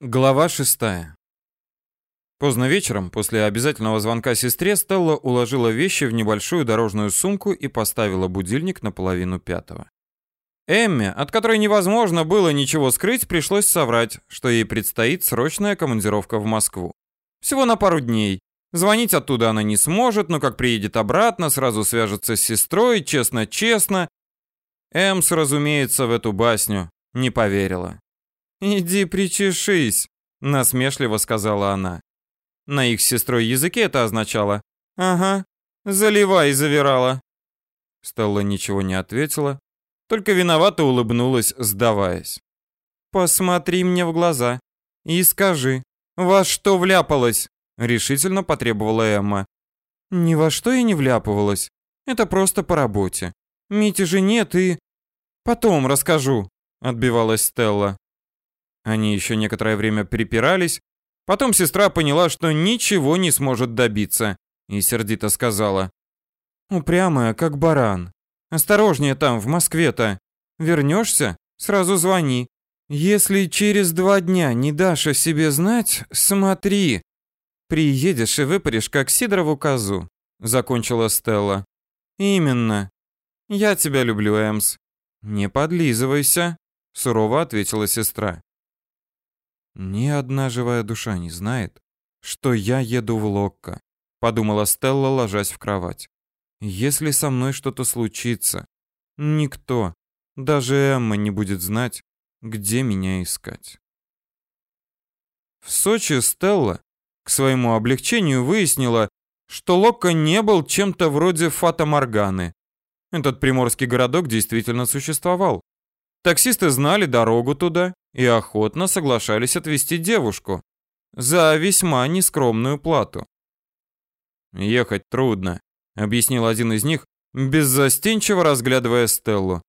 Глава шестая. Поздно вечером, после обязательного звонка сестре, Стелла уложила вещи в небольшую дорожную сумку и поставила будильник на половину пятого. Эмме, от которой невозможно было ничего скрыть, пришлось соврать, что ей предстоит срочная командировка в Москву. Всего на пару дней. Звонить оттуда она не сможет, но как приедет обратно, сразу свяжется с сестрой, честно-честно. Эмс, разумеется, в эту басню не поверила. «Иди причешись», — насмешливо сказала она. На их сестрой языке это означало «Ага, заливай», — завирала. Стелла ничего не ответила, только виновато улыбнулась, сдаваясь. «Посмотри мне в глаза и скажи, во что вляпалась?» — решительно потребовала Эмма. «Ни во что я не вляпывалась. Это просто по работе. Мити же нет и...» «Потом расскажу», — отбивалась Стелла. Они еще некоторое время припирались, потом сестра поняла, что ничего не сможет добиться, и сердито сказала: "Упрямая, как баран. Осторожнее там в Москве-то. Вернешься, сразу звони. Если через два дня не дашь о себе знать, смотри. Приедешь и выпаришь, как Сидорову козу", закончила Стелла. "Именно. Я тебя люблю, Эмс. Не подлизывайся", сурово ответила сестра. Ни одна живая душа не знает, что я еду в Локко, подумала Стелла, ложась в кровать. Если со мной что-то случится, никто, даже Эмма не будет знать, где меня искать. В Сочи Стелла к своему облегчению выяснила, что Локко не был чем-то вроде Фата-Морганы. Этот приморский городок действительно существовал. Таксисты знали дорогу туда и охотно соглашались отвезти девушку за весьма нескромную плату. «Ехать трудно», — объяснил один из них, беззастенчиво разглядывая Стеллу.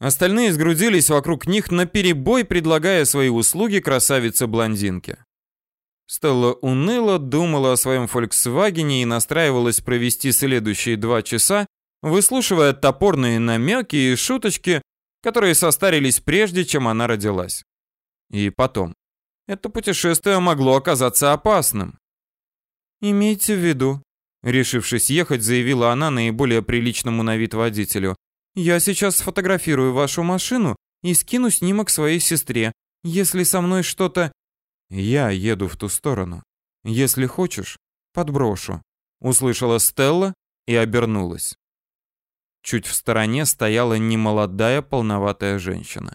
Остальные сгрудились вокруг них наперебой, предлагая свои услуги красавице-блондинке. Стелла уныло думала о своем «Фольксвагене» и настраивалась провести следующие два часа, выслушивая топорные намеки и шуточки которые состарились прежде, чем она родилась. И потом, это путешествие могло оказаться опасным. «Имейте в виду», — решившись ехать, заявила она наиболее приличному на вид водителю, «я сейчас сфотографирую вашу машину и скину снимок своей сестре. Если со мной что-то...» «Я еду в ту сторону. Если хочешь, подброшу», — услышала Стелла и обернулась. Чуть в стороне стояла немолодая полноватая женщина.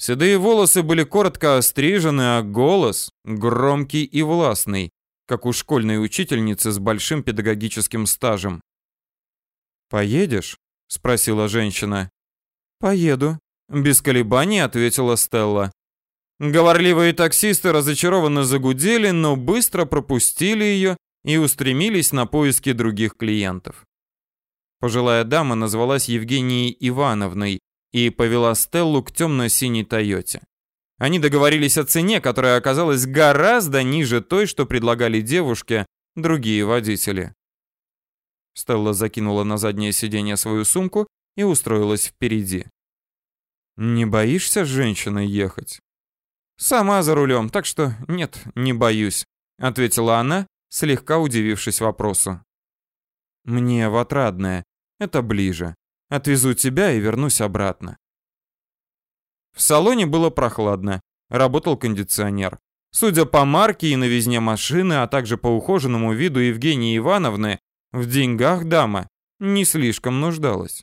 Седые волосы были коротко острижены, а голос громкий и властный, как у школьной учительницы с большим педагогическим стажем. «Поедешь?» — спросила женщина. «Поеду», — без колебаний ответила Стелла. Говорливые таксисты разочарованно загудели, но быстро пропустили ее и устремились на поиски других клиентов. Пожилая дама назвалась Евгенией Ивановной и повела Стеллу к темно-синей Тойоте. Они договорились о цене, которая оказалась гораздо ниже той, что предлагали девушке другие водители. Стелла закинула на заднее сиденье свою сумку и устроилась впереди. «Не боишься с женщиной ехать?» «Сама за рулем, так что нет, не боюсь», — ответила она, слегка удивившись вопросу. «Мне в отрадное. Это ближе. Отвезу тебя и вернусь обратно. В салоне было прохладно. Работал кондиционер. Судя по марке и новизне машины, а также по ухоженному виду Евгении Ивановны, в деньгах дама не слишком нуждалась.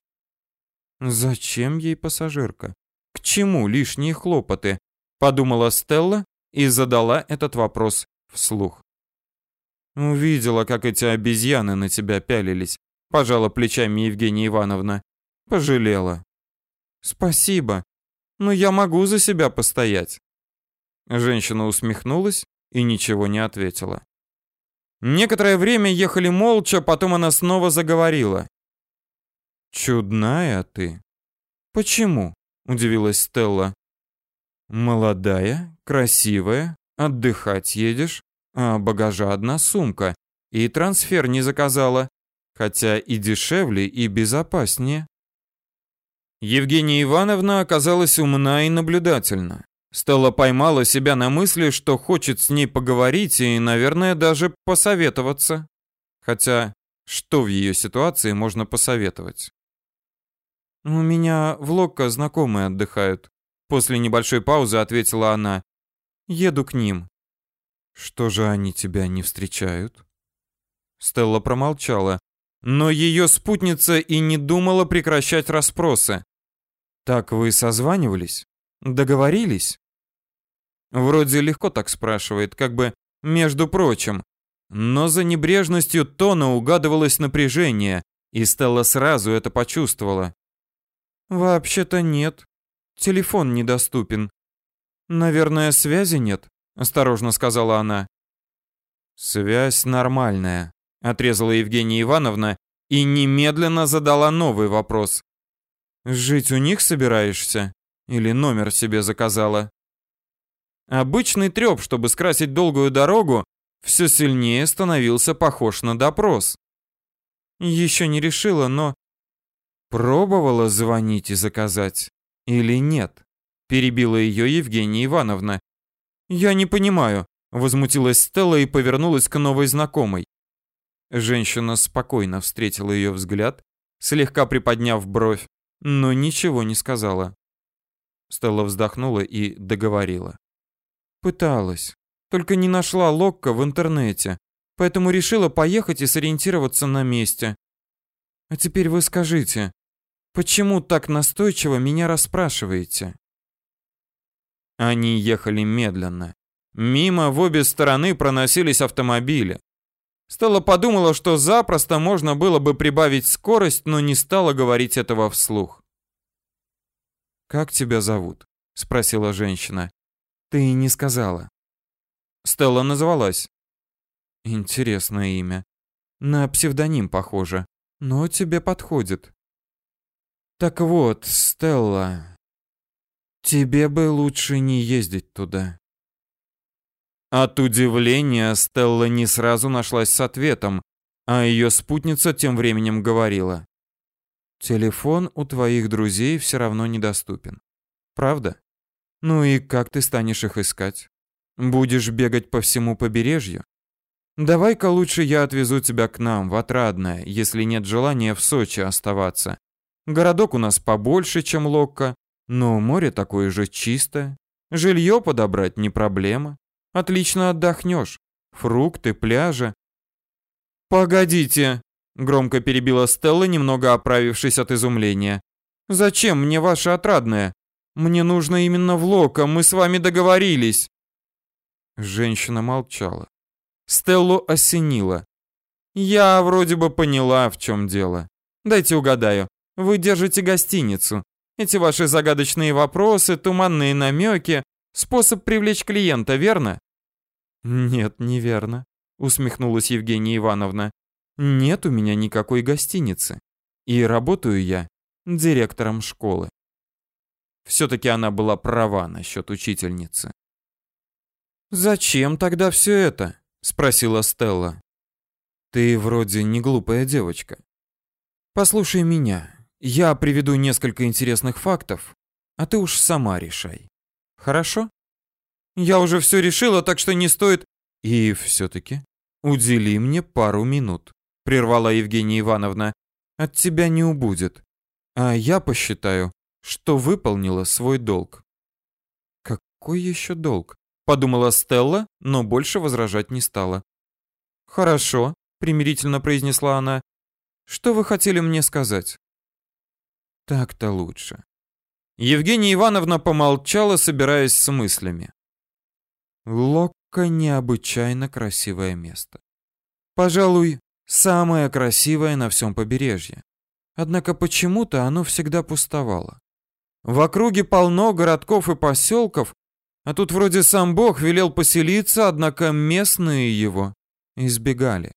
Зачем ей пассажирка? К чему лишние хлопоты? Подумала Стелла и задала этот вопрос вслух. Увидела, как эти обезьяны на тебя пялились. Пожала плечами Евгения Ивановна. Пожалела. Спасибо. Но я могу за себя постоять. Женщина усмехнулась и ничего не ответила. Некоторое время ехали молча, потом она снова заговорила. Чудная ты. Почему? удивилась Стелла. Молодая, красивая, отдыхать едешь, а багажа одна сумка, и трансфер не заказала хотя и дешевле, и безопаснее. Евгения Ивановна оказалась умна и наблюдательна. Стелла поймала себя на мысли, что хочет с ней поговорить и, наверное, даже посоветоваться. Хотя, что в ее ситуации можно посоветовать? «У меня в Локко знакомые отдыхают», — после небольшой паузы ответила она. «Еду к ним». «Что же они тебя не встречают?» Стелла промолчала, но ее спутница и не думала прекращать расспросы. «Так вы созванивались? Договорились?» Вроде легко так спрашивает, как бы «между прочим». Но за небрежностью тона угадывалось напряжение, и Стелла сразу это почувствовала. «Вообще-то нет. Телефон недоступен. Наверное, связи нет», — осторожно сказала она. «Связь нормальная», — отрезала Евгения Ивановна и немедленно задала новый вопрос. «Жить у них собираешься? Или номер себе заказала?» Обычный треп, чтобы скрасить долгую дорогу, все сильнее становился похож на допрос. Еще не решила, но... Пробовала звонить и заказать? Или нет? Перебила ее Евгения Ивановна. Я не понимаю, возмутилась Стелла и повернулась к новой знакомой. Женщина спокойно встретила ее взгляд, слегка приподняв бровь, но ничего не сказала. Стелла вздохнула и договорила. Пыталась. Только не нашла Локко в интернете. Поэтому решила поехать и сориентироваться на месте. А теперь вы скажите, почему так настойчиво меня расспрашиваете? Они ехали медленно. Мимо в обе стороны проносились автомобили. Стелла подумала, что запросто можно было бы прибавить скорость, но не стала говорить этого вслух. «Как тебя зовут?» — спросила женщина. Ты не сказала. Стелла назвалась. Интересное имя. На псевдоним похоже, но тебе подходит. Так вот, Стелла, тебе бы лучше не ездить туда. От удивления Стелла не сразу нашлась с ответом, а ее спутница тем временем говорила. Телефон у твоих друзей все равно недоступен. Правда? Ну и как ты станешь их искать? Будешь бегать по всему побережью? Давай-ка лучше я отвезу тебя к нам, в Отрадное, если нет желания в Сочи оставаться. Городок у нас побольше, чем Локко, но море такое же чистое. Жилье подобрать не проблема. Отлично отдохнешь. Фрукты, пляжи. Погодите, громко перебила Стелла, немного оправившись от изумления. Зачем мне ваше Отрадное? Мне нужно именно в Лока, мы с вами договорились. Женщина молчала. Стеллу осенило. Я вроде бы поняла, в чем дело. Дайте угадаю. Вы держите гостиницу. Эти ваши загадочные вопросы, туманные намеки — способ привлечь клиента, верно? Нет, неверно, усмехнулась Евгения Ивановна. Нет у меня никакой гостиницы. И работаю я директором школы. Все-таки она была права насчет учительницы. «Зачем тогда все это?» — спросила Стелла. «Ты вроде не глупая девочка. Послушай меня. Я приведу несколько интересных фактов, а ты уж сама решай. Хорошо? Я уже все решила, так что не стоит... И все-таки удели мне пару минут», — прервала Евгения Ивановна. «От тебя не убудет. А я посчитаю, что выполнила свой долг. Какой еще долг? Подумала Стелла, но больше возражать не стала. Хорошо, примирительно произнесла она. Что вы хотели мне сказать? Так-то лучше. Евгения Ивановна помолчала, собираясь с мыслями. Локко необычайно красивое место. Пожалуй, самое красивое на всем побережье. Однако почему-то оно всегда пустовало. В округе полно городков и поселков, а тут вроде сам Бог велел поселиться, однако местные его избегали.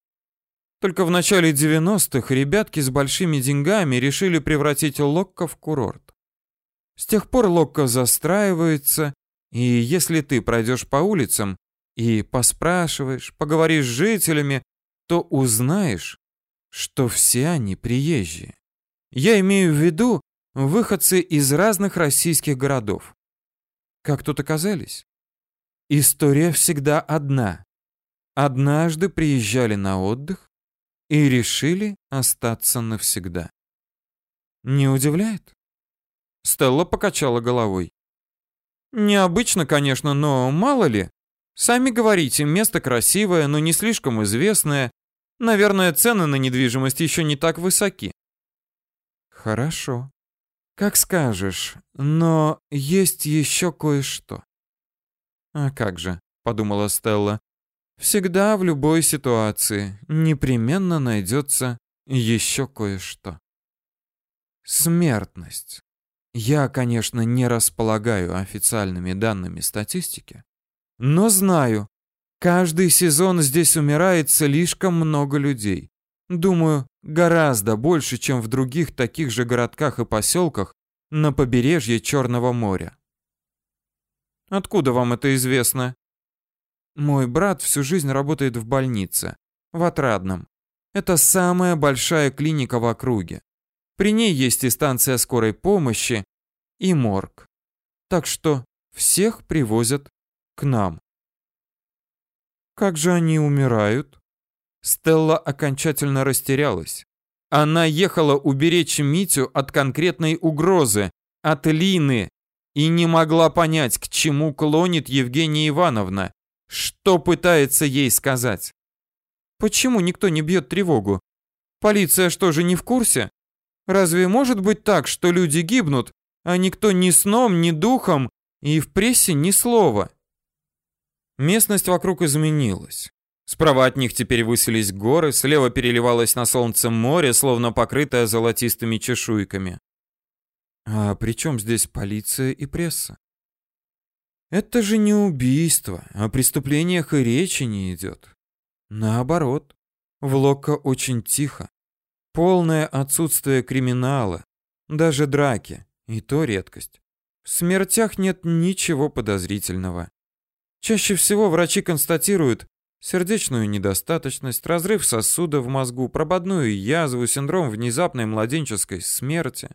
Только в начале 90-х ребятки с большими деньгами решили превратить Локко в курорт. С тех пор Локко застраивается, и если ты пройдешь по улицам и поспрашиваешь, поговоришь с жителями, то узнаешь, что все они приезжие. Я имею в виду, выходцы из разных российских городов. Как тут оказались? История всегда одна. Однажды приезжали на отдых и решили остаться навсегда. Не удивляет? Стелла покачала головой. Необычно, конечно, но мало ли. Сами говорите, место красивое, но не слишком известное. Наверное, цены на недвижимость еще не так высоки. Хорошо. Как скажешь, но есть еще кое-что. А как же, подумала Стелла. Всегда в любой ситуации непременно найдется еще кое-что. Смертность. Я, конечно, не располагаю официальными данными статистики, но знаю, каждый сезон здесь умирает слишком много людей. Думаю, гораздо больше, чем в других таких же городках и поселках на побережье Черного моря. Откуда вам это известно? Мой брат всю жизнь работает в больнице, в Отрадном. Это самая большая клиника в округе. При ней есть и станция скорой помощи, и морг. Так что всех привозят к нам. Как же они умирают? Стелла окончательно растерялась. Она ехала уберечь Митю от конкретной угрозы, от Лины, и не могла понять, к чему клонит Евгения Ивановна, что пытается ей сказать. Почему никто не бьет тревогу? Полиция что же не в курсе? Разве может быть так, что люди гибнут, а никто ни сном, ни духом и в прессе ни слова? Местность вокруг изменилась. Справа от них теперь высились горы, слева переливалось на солнце море, словно покрытое золотистыми чешуйками. А при чем здесь полиция и пресса? Это же не убийство, о преступлениях и речи не идет. Наоборот, в Локко очень тихо. Полное отсутствие криминала, даже драки, и то редкость. В смертях нет ничего подозрительного. Чаще всего врачи констатируют сердечную недостаточность, разрыв сосуда в мозгу, прободную язву, синдром внезапной младенческой смерти.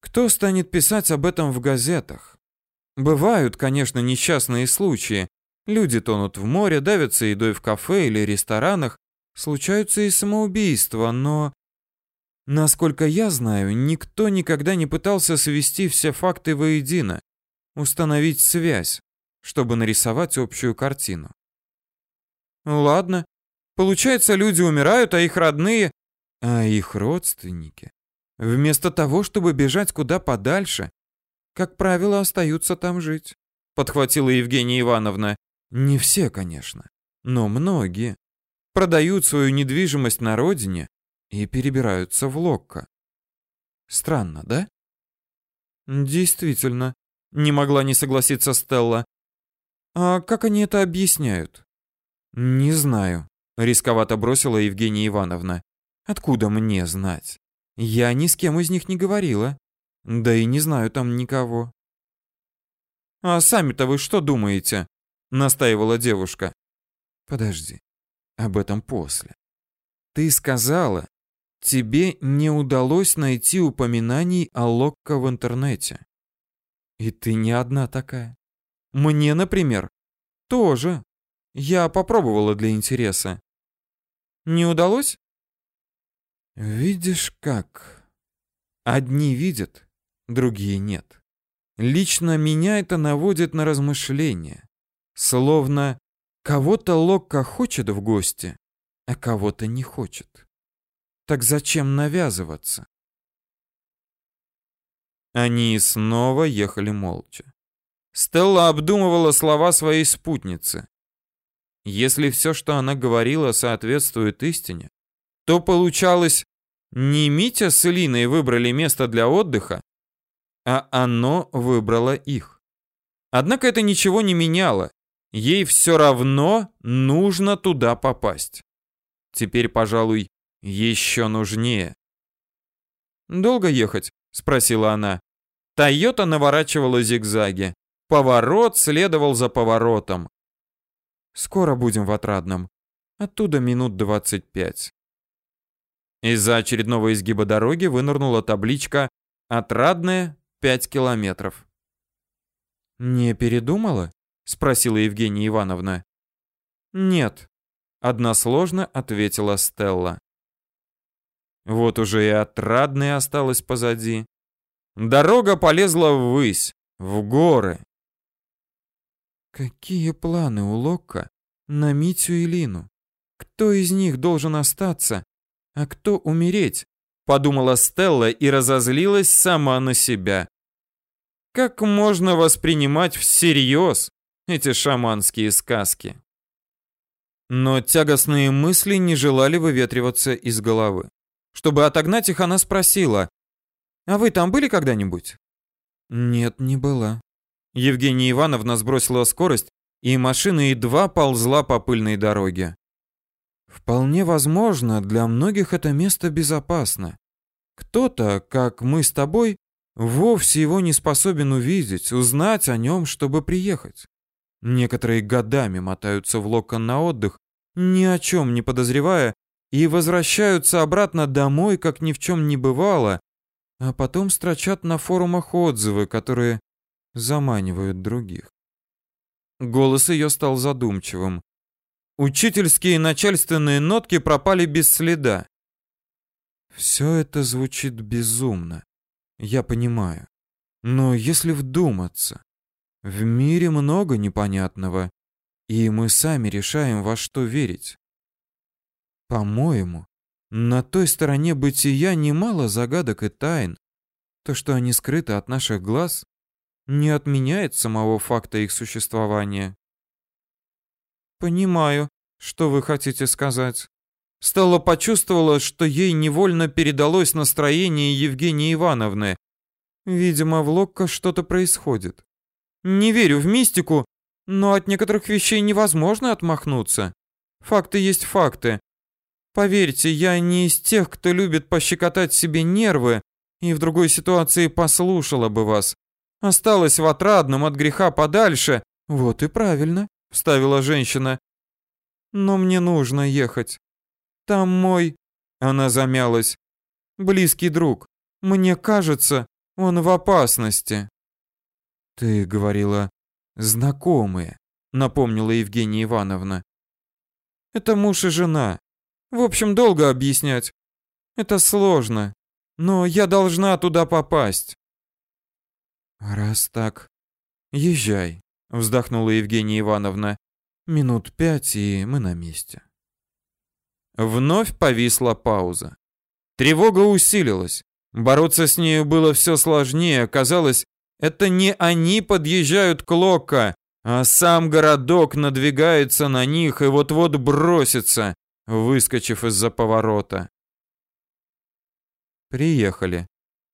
Кто станет писать об этом в газетах? Бывают, конечно, несчастные случаи. Люди тонут в море, давятся едой в кафе или ресторанах, Случаются и самоубийства, но... Насколько я знаю, никто никогда не пытался свести все факты воедино, установить связь, чтобы нарисовать общую картину. Ладно. Получается, люди умирают, а их родные... А их родственники, вместо того, чтобы бежать куда подальше, как правило, остаются там жить. Подхватила Евгения Ивановна. Не все, конечно, но многие продают свою недвижимость на родине и перебираются в Локко. Странно, да? Действительно, не могла не согласиться Стелла. А как они это объясняют? Не знаю, рисковато бросила Евгения Ивановна. Откуда мне знать? Я ни с кем из них не говорила. Да и не знаю там никого. А сами-то вы что думаете? настаивала девушка. Подожди об этом после. Ты сказала, тебе не удалось найти упоминаний о Локко в интернете. И ты не одна такая. Мне, например, тоже. Я попробовала для интереса. Не удалось? Видишь как. Одни видят, другие нет. Лично меня это наводит на размышления. Словно Кого-то Локка хочет в гости, а кого-то не хочет. Так зачем навязываться? Они снова ехали молча. Стелла обдумывала слова своей спутницы. Если все, что она говорила, соответствует истине, то получалось, не Митя с Элиной выбрали место для отдыха, а оно выбрало их. Однако это ничего не меняло. Ей все равно нужно туда попасть. Теперь, пожалуй, еще нужнее. «Долго ехать?» — спросила она. Тойота наворачивала зигзаги. Поворот следовал за поворотом. «Скоро будем в Отрадном. Оттуда минут двадцать пять». Из-за очередного изгиба дороги вынырнула табличка «Отрадная, пять километров». Не передумала? Спросила Евгения Ивановна. Нет, односложно ответила Стелла. Вот уже и отрадное осталось позади. Дорога полезла ввысь, в горы. Какие планы у Локка на Митю и Лину? Кто из них должен остаться, а кто умереть? Подумала Стелла и разозлилась сама на себя. Как можно воспринимать всерьез эти шаманские сказки? Но тягостные мысли не желали выветриваться из головы. Чтобы отогнать их, она спросила, «А вы там были когда-нибудь?» «Нет, не была». Евгения Ивановна сбросила скорость, и машина едва ползла по пыльной дороге. Вполне возможно, для многих это место безопасно. Кто-то, как мы с тобой, вовсе его не способен увидеть, узнать о нем, чтобы приехать. Некоторые годами мотаются в локон на отдых, ни о чем не подозревая, и возвращаются обратно домой, как ни в чем не бывало, а потом строчат на форумах отзывы, которые заманивают других. Голос ее стал задумчивым. Учительские начальственные нотки пропали без следа. Все это звучит безумно. Я понимаю. Но если вдуматься, в мире много непонятного, и мы сами решаем, во что верить. По-моему, на той стороне бытия немало загадок и тайн. То, что они скрыты от наших глаз, не отменяет самого факта их существования. Понимаю, что вы хотите сказать. Стелла почувствовала, что ей невольно передалось настроение Евгении Ивановны. Видимо, в Локко что-то происходит. Не верю в мистику, но от некоторых вещей невозможно отмахнуться. Факты есть факты. Поверьте, я не из тех, кто любит пощекотать себе нервы, и в другой ситуации послушала бы вас. Осталась в отрадном от греха подальше. Вот и правильно, вставила женщина. Но мне нужно ехать. Там мой, она замялась. Близкий друг. Мне кажется, он в опасности. Ты говорила знакомые, напомнила Евгения Ивановна. Это муж и жена. В общем, долго объяснять. Это сложно, но я должна туда попасть. Раз так, езжай, вздохнула Евгения Ивановна. Минут пять, и мы на месте. Вновь повисла пауза. Тревога усилилась. Бороться с нею было все сложнее. Казалось, это не они подъезжают к Локко, а сам городок надвигается на них и вот-вот бросится выскочив из-за поворота. Приехали.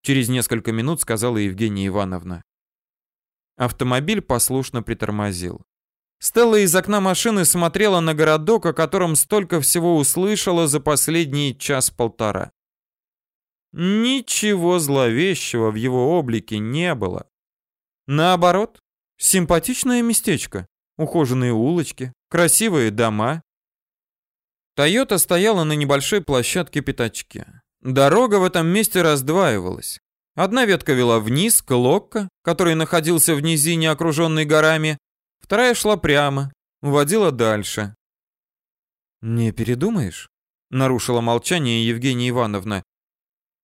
Через несколько минут сказала Евгения Ивановна. Автомобиль послушно притормозил. Стелла из окна машины смотрела на городок, о котором столько всего услышала за последний час-полтора. Ничего зловещего в его облике не было. Наоборот, симпатичное местечко, ухоженные улочки, красивые дома, Тойота стояла на небольшой площадке пятачке. Дорога в этом месте раздваивалась. Одна ветка вела вниз, к Локко, который находился в низине, окруженной горами. Вторая шла прямо, уводила дальше. «Не передумаешь?» — нарушила молчание Евгения Ивановна.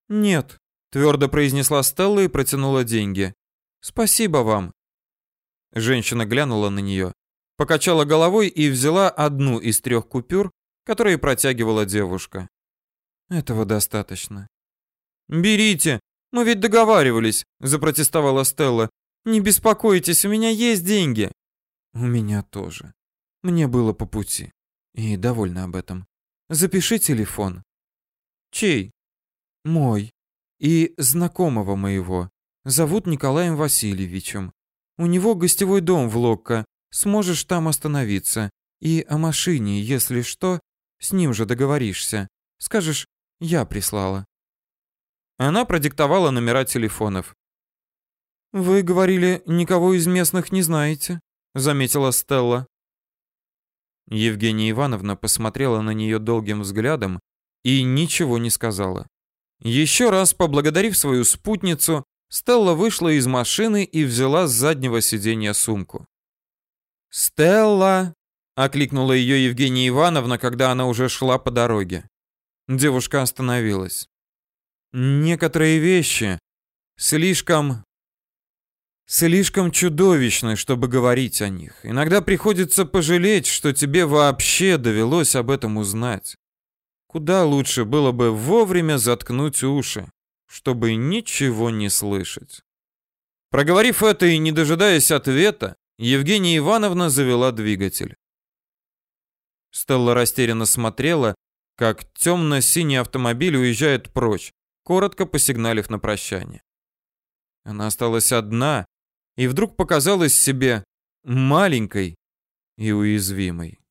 «Нет», — твердо произнесла Стелла и протянула деньги. «Спасибо вам». Женщина глянула на нее, покачала головой и взяла одну из трех купюр, которые протягивала девушка. Этого достаточно. Берите, мы ведь договаривались, запротестовала Стелла. Не беспокойтесь, у меня есть деньги. У меня тоже. Мне было по пути. И довольна об этом. Запиши телефон. Чей? Мой. И знакомого моего. Зовут Николаем Васильевичем. У него гостевой дом в Локко. Сможешь там остановиться. И о машине, если что, с ним же договоришься. Скажешь, я прислала. Она продиктовала номера телефонов. Вы говорили, никого из местных не знаете, заметила Стелла. Евгения Ивановна посмотрела на нее долгим взглядом и ничего не сказала. Еще раз поблагодарив свою спутницу, Стелла вышла из машины и взяла с заднего сиденья сумку. «Стелла!» — окликнула ее Евгения Ивановна, когда она уже шла по дороге. Девушка остановилась. «Некоторые вещи слишком слишком чудовищны, чтобы говорить о них. Иногда приходится пожалеть, что тебе вообще довелось об этом узнать. Куда лучше было бы вовремя заткнуть уши, чтобы ничего не слышать. Проговорив это и не дожидаясь ответа, Евгения Ивановна завела двигатель. Стелла растерянно смотрела, как темно-синий автомобиль уезжает прочь, коротко посигналив на прощание. Она осталась одна и вдруг показалась себе маленькой и уязвимой.